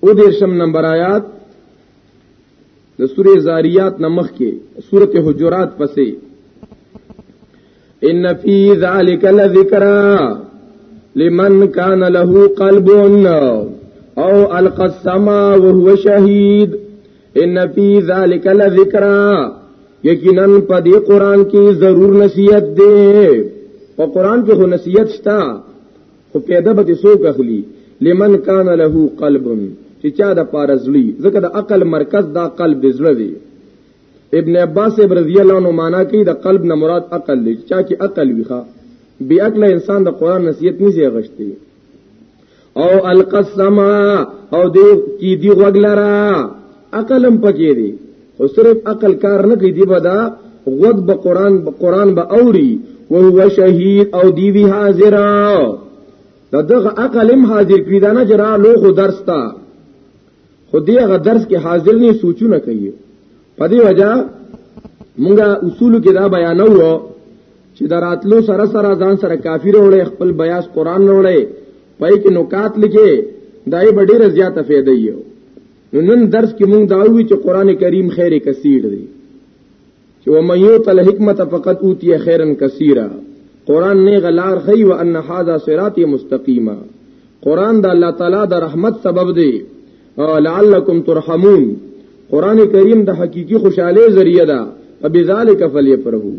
او دیرشم نمبر آیات د سورې زاریات نمخ کې سورت حجرات پسې ان فی ذلک لذکرا لمن کان له قلب او القى السما وهو شهید ان فی ذلک لذکرا یقینا په دې قران کې ضرور نصیحت دی په قران کې خو نصیحت شته خو پیدا به سو کخلی لمن کان له قلب چې چا د پارزلی ځکه د عقل مرکز دا قلب د زړه دی ابن عباس رضی الله عنه معنا کوي د قلب نه مراد عقل دی چا کې عقل ویخه بی عقل انسان د قران نصیحت نه زی غشتي او القسما او دی کی دی وغلرا عقلم پکې دی خو صرف عقل کار نه کوي دی به دا غوږ به قران به قران به اوري او هو شهید او دی وی حاضر دا دغه عقل هم حاضر کړی دا نه جرا لو خو درس تا خو دی هغه درس کې حاضر نه سوچونه کوي په دې وجہ مونږه اصول کې دا بیان وو چې دراتلو سره سره ځان سره کافر وړي خپل بیاس قران وړي پای کې نکات لګي دای بډیره زیاته فائدې یو نو نن درس کې مونږ دا وی چې قران کریم خیر کثیر دی چې و من یوت الحکمت فقط اوتی خیرن کثیرا قران نه غلار خی و ان هاذا صراط مستقیما قران د الله تعالی د رحمت سبب دی لعلکم ترحمون قران کریم د حقيقي خوشاله ذریعہ ده فبذالک فلیفرحوا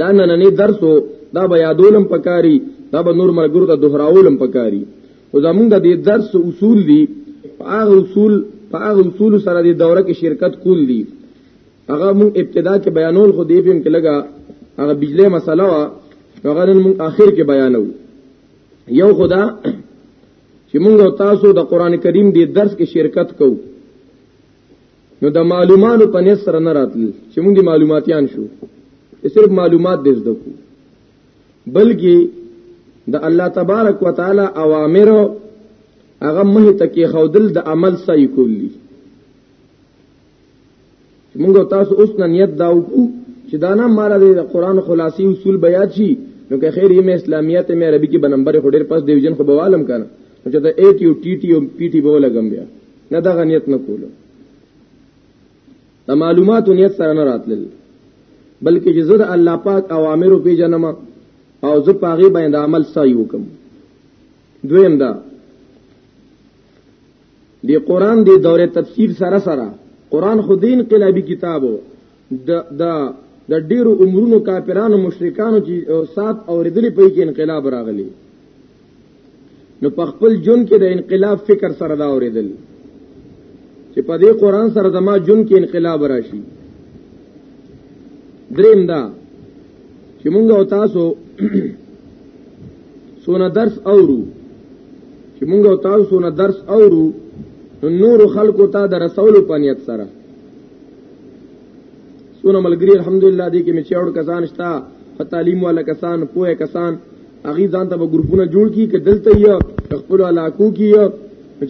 دا نننې درس وو دا به یادولم پکاري دا به نور مرګرو ته دوهراولم پکاري او زمونږ د دې درس اصول دي هغه اصول په هغه اصول سره د دوره کې شرکت کول دي هغه مون ابتدا کې بیانول خو دی پم کې لګا هغه بجلی مسله وا هغه نن مون اخر کې بیانو یو خدا چې مونږ تاسو د قران کریم دی درس کې شرکت کوو نو د معلوماتو په نس سره نه راتل چې موږ دي معلوماتيان شو صرف معلومات دې زده کو بلکې د الله تبارک وتعالي اوامر هغه مه ته کې خودل د عمل صحیح کولی موږ تاسو اوس نه نیت دا وکړو چې دا نه مال د قران خلاصي اصول بیا شي نو که خیر یې اسلامیت مې عربي کې بنمبر خډیر پس دیوژن خو بوالم کنه چې دا 8 یو ټي ټي او پی ټي بولګم بیا نه دغه نیت نه کولو د معلوماتو نیت سره نه راتلل بلکې چې زه د الله پاک اوامرو پیژنم او زه پاغي باندې عمل سعی وکم دویم دا دی قران دی دوره تفسیر سره سره قران خو دین قلابی کتابو د د د ډیرو عمرونو کافرانو مشرکانو چې سات او ردلې په کې انقلاب راغلی نو په خپل جون کې د انقلاب فکر سره دا اوریدل چې په دې قران سره زما جون کې انقلاب راشي دریم دا چې مونږ او تاسو سونه درس اورو چې مونږ او تاسو سونه درس اورو نو نور خلکو ته د رسول په نیت سره سونه ملګری الحمدلله دې کې مې چاوړ کسان شتا په تعلیم والا کسان پوهه کسان اغي ځان ته ګروپونه جوړ کی ک دلته یو خپل علاقو کې یو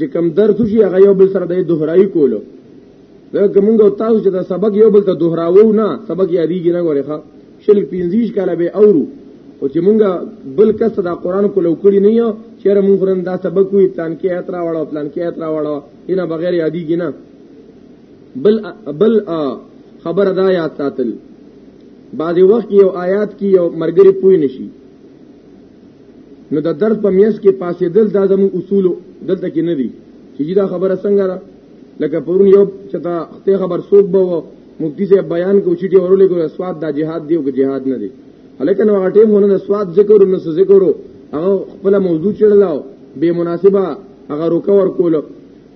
چې کم درس شي هغه یو بل سره د دوهرای کولو دا کومګو تاسو چې دا سبق یو بل ته دوهراوو نه سبق یادېږي نه غوړي ښا شل 25 کاله به اورو او چې مونږه بل کس دا قران کو لو کړی نه یو چیرې مونږ رن دا سبق وی پلان کې اترا وړو پلان کې اترا وړو ینه بغیر یادېږي نه بل بل خبر دا یاد ساتل بعضی وخت یو آیات کې یو مرګري پوی نشي نو د درد په میس کې پاسې دل دا زمو اصول دلته کې نه دي چې دا خبره څنګه ده لکه پرون یو چې تا خته خبر سوق به مفتی سے بیان کو چټي ورولې کو اسواد دا جهاد دی او جهاد نه دی هلکه نو هغه ټیم هونه اسواد ذکر نو ذکر هغه خپل موضوع چړلاو به مناسبه هغه روکور کولو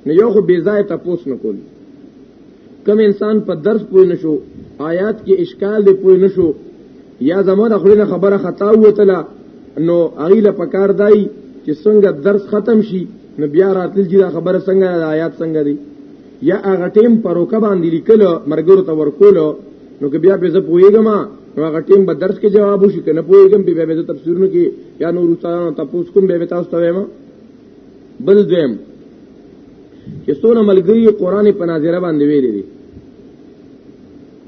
نو یو خو بې ځای تپوس نه کول کم انسان په درس پوه نشو آیات کې اشکال دی پوه نشو یا زموږ خلینو خبره خطا وتله نو اغیله پکار دای چې څنګه درس ختم شي نو بیا راتل جی دا خبره څنګه دا آیات څنګه دی یا هغه ټیم پر وکه باندې لیکل مرګرو ته ورکول نو که بیا به زه پوهیږم نو هغه ټیم به درس کې جواب وشي کنه پوهیږم بیا به زه تفسیرونو کې یا نور تاسو کوم به تاسو ته وایم بل دیم چې څونه ملګری قرآن په ناظره باندې ویلې دي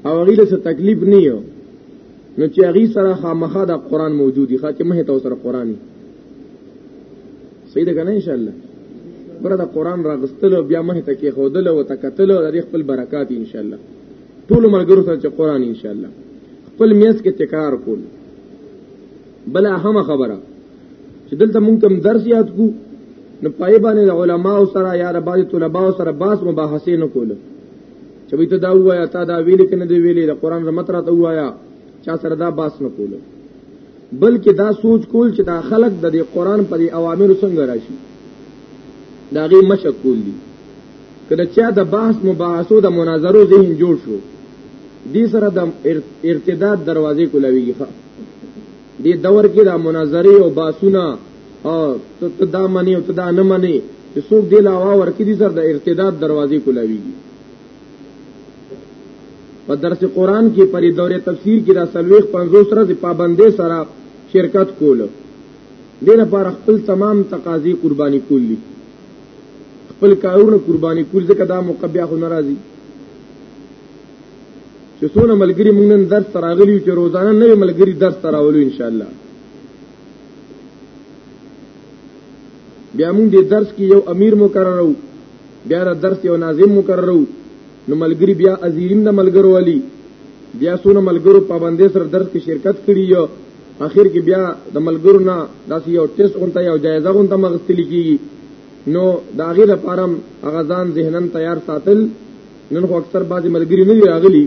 او غیله څه تکلیف نه یو نو چې غی سره خامخا د قرآن موجودی خا چې مه ته سره قرآنی صحیح ده کنه ان شاء الله بره د قرآن راغستل بیا مه ته کې خودل او تکتل او د خپل برکات ان شاء الله ټول ملګرو سره چې قرآن ان شاء الله خپل میس کې تکرار کول بل اهم خبره چې دلته مونږ کوم درس یاد کو نو پای باندې علما او سره یا د باندې طلباء او سره باس مباحثه نه کوله چې به ته دا وایا تا دا ویل کنه دی ویلې د قران رحمت راته وایا چا سره دا باس نه کوله بلکې دا سوچ کول چې دا خلق د دې قران پر اوامر څنګه راشي دا غي مشک کول دي کله چې د بحث مباحثو د مناظرو ذهن جوړ شو دې سره د ارتداد دروازې کولوي دې دور کې دا مناظره او باسونه او ته دا منی او ته دا نه منی چې څوک دې لا وا ورکې دي سر د ارتداد دروازې کولاویږي په درس قران کې پرې دوره تفسیر کې را سلويخ 50 سره د پابندې سره شرکت کول دې لپاره خپل تمام تقاضي قرباني کولی خپل کارونه قرباني کول ځکه دا مقبیا خو ناراضي چې څونه ملګری موږ نن درس تراغلی چې روزانه نوې ملګری درس تراولو ان شاء الله بیا موږ دې درس کې یو امیر مقررو بیا را درس یو ناظم مقررو نو ملګری بیا ازیرین د ملګرو والی بیا څونه ملګرو پابندې سره درس کې شرکت کړي یو اخر کې بیا د ملګرو نه داسې یو ټیسټ غونته یو جایزه غونته مغستلی کیږي نو دا غیر لپاره هغه ځان ذهنن تیار ساتل نن خو اکثر بعضی ملګری نه راغلی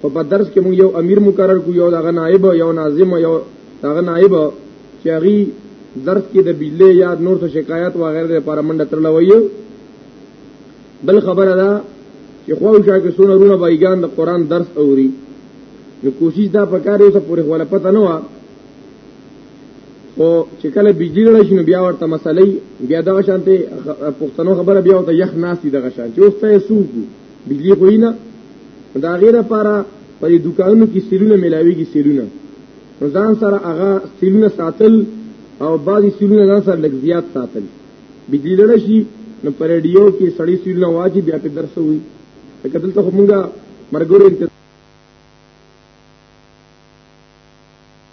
خو په درس کې مونږ یو امیر مقرر کو یو دغه نائب یو ناظم یو دغه نائب چې هغه درس کې د بجلی یا نور څه شکایت و غیره لپاره منډه ترلوي بل خبره ده چې خو شا کې سونه رونه بایګان د قران درس اوري نو کوشش دا پکاره اوسه پورې ولا پته نه و او چې کله بجلی لړ شي نو بیا ورته مسلې بیا دا شانته پښتنو خبره بیا ورته یخ ناسي دغه شان چې اوس ته سوقو بجلی خو نه دا غیره لپاره په دکانونو کې سیلونه ملاويږي سیلونه ځان سره هغه سیلونه ساتل او بعضی سیلونه ځان سره لږ زیات ساتل بجلی لړ شي نو پر ریډیو کې سړی سیلونه واجی بیا په درس وي کدل ته موږ مرګوري